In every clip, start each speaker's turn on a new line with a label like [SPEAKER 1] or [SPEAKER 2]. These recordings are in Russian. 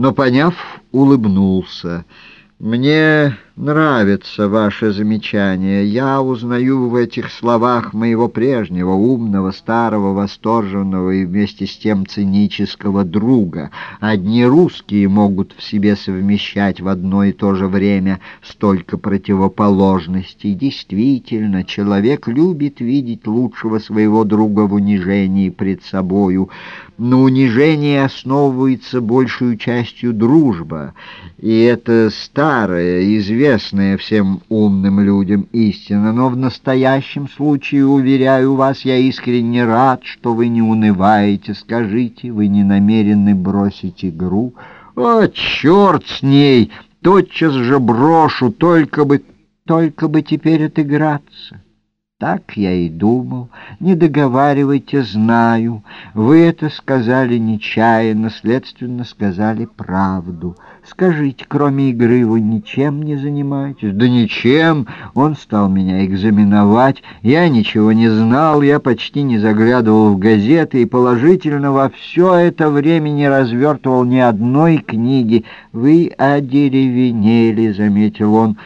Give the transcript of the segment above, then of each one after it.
[SPEAKER 1] но, поняв, улыбнулся. «Мне нравится ваше замечание. Я узнаю в этих словах моего прежнего, умного, старого, восторженного и вместе с тем цинического друга. Одни русские могут в себе совмещать в одно и то же время столько противоположностей. Действительно, человек любит видеть лучшего своего друга в унижении пред собою. На унижении основывается большую частью дружба, и это старая, известная всем умным людям истина, но в настоящем случае, уверяю вас, я искренне рад, что вы не унываете. Скажите, вы не намерены бросить игру? О, черт с ней! Тотчас же брошу, только бы, только бы теперь отыграться». Так я и думал. Не договаривайте, знаю. Вы это сказали нечаянно, следственно сказали правду. Скажите, кроме игры вы ничем не занимаетесь? Да ничем. Он стал меня экзаменовать. Я ничего не знал, я почти не заглядывал в газеты и положительно во все это время не развертывал ни одной книги. Вы одеревенели, заметил он.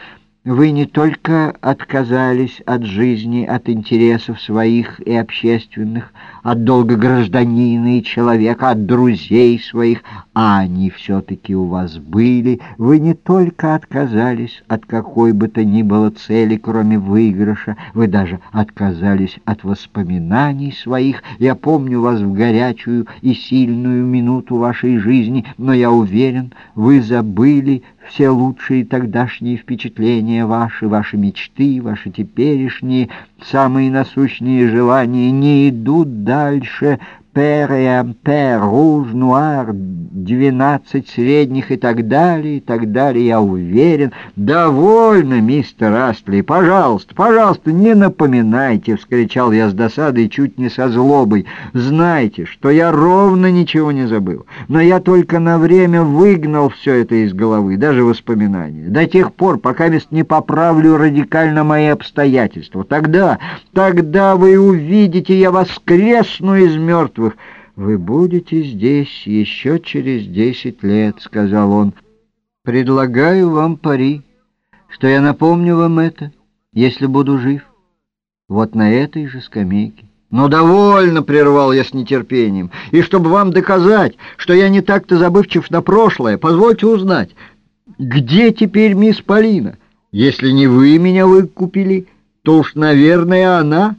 [SPEAKER 1] Вы не только отказались от жизни, от интересов своих и общественных, от долга гражданина и человека, от друзей своих, а они все-таки у вас были. Вы не только отказались от какой бы то ни было цели, кроме выигрыша, вы даже отказались от воспоминаний своих. Я помню вас в горячую и сильную минуту вашей жизни, но я уверен, вы забыли все лучшие тогдашние впечатления ваши, ваши мечты, ваши теперешние, самые насущные желания не идут дальше дальше пер и ампер, руж, нуар, двенадцать средних и так далее, и так далее, я уверен. Довольно, мистер Астли, пожалуйста, пожалуйста, не напоминайте, — вскричал я с досадой, чуть не со злобой. Знайте, что я ровно ничего не забыл, но я только на время выгнал все это из головы, даже воспоминания, до тех пор, пока мест не поправлю радикально мои обстоятельства. Тогда, тогда вы увидите, я воскресну из мертвых, мертвых. «Вы будете здесь еще через десять лет», — сказал он. «Предлагаю вам пари, что я напомню вам это, если буду жив. Вот на этой же скамейке». «Но довольно!» — прервал я с нетерпением. «И чтобы вам доказать, что я не так-то забывчив на прошлое, позвольте узнать, где теперь мисс Полина? Если не вы меня выкупили, то уж, наверное, она...»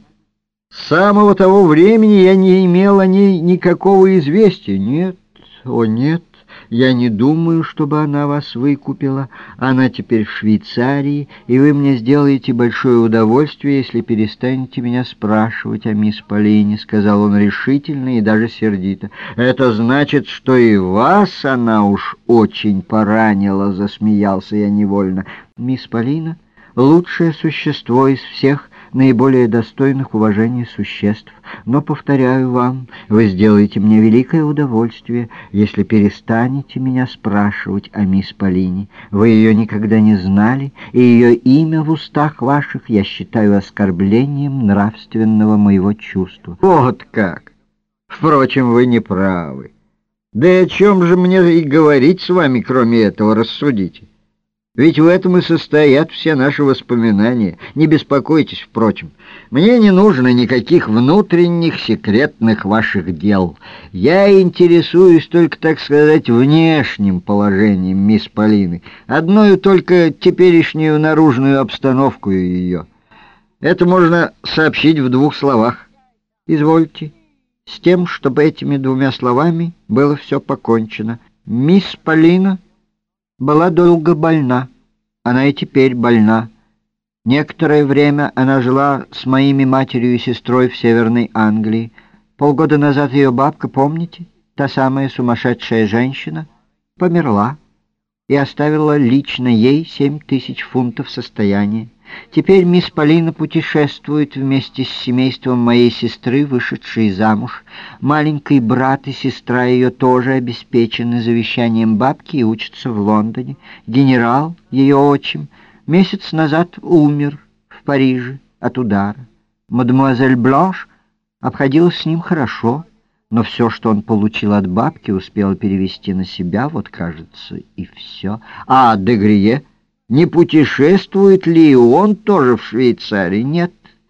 [SPEAKER 1] С самого того времени я не имел о ней никакого известия. Нет, о нет, я не думаю, чтобы она вас выкупила. Она теперь в Швейцарии, и вы мне сделаете большое удовольствие, если перестанете меня спрашивать о мисс Полине, — сказал он решительно и даже сердито. Это значит, что и вас она уж очень поранила, — засмеялся я невольно. Мисс Полина — лучшее существо из всех, — наиболее достойных уважения существ. Но, повторяю вам, вы сделаете мне великое удовольствие, если перестанете меня спрашивать о мисс Полине. Вы ее никогда не знали, и ее имя в устах ваших я считаю оскорблением нравственного моего чувства. Вот как! Впрочем, вы не правы. Да и о чем же мне и говорить с вами, кроме этого, рассудите? Ведь в этом и состоят все наши воспоминания. Не беспокойтесь, впрочем. Мне не нужно никаких внутренних секретных ваших дел. Я интересуюсь только, так сказать, внешним положением мисс Полины, одною только теперешнюю наружную обстановку ее. Это можно сообщить в двух словах. Извольте, с тем, чтобы этими двумя словами было все покончено. Мисс Полина была долго больна. Она и теперь больна. Некоторое время она жила с моими матерью и сестрой в Северной Англии. Полгода назад ее бабка, помните, та самая сумасшедшая женщина, померла и оставила лично ей семь тысяч фунтов состояния. Теперь мисс Полина путешествует вместе с семейством моей сестры, вышедшей замуж. Маленький брат и сестра ее тоже обеспечены завещанием бабки и учатся в Лондоне. Генерал, ее отчим, месяц назад умер в Париже от удара. Мадемуазель Бланш обходилась с ним хорошо. но все, что он получил от бабки, успел перевести на себя, вот, кажется, и все. А Дегрие, не путешествует ли он тоже в Швейцарии? Нет.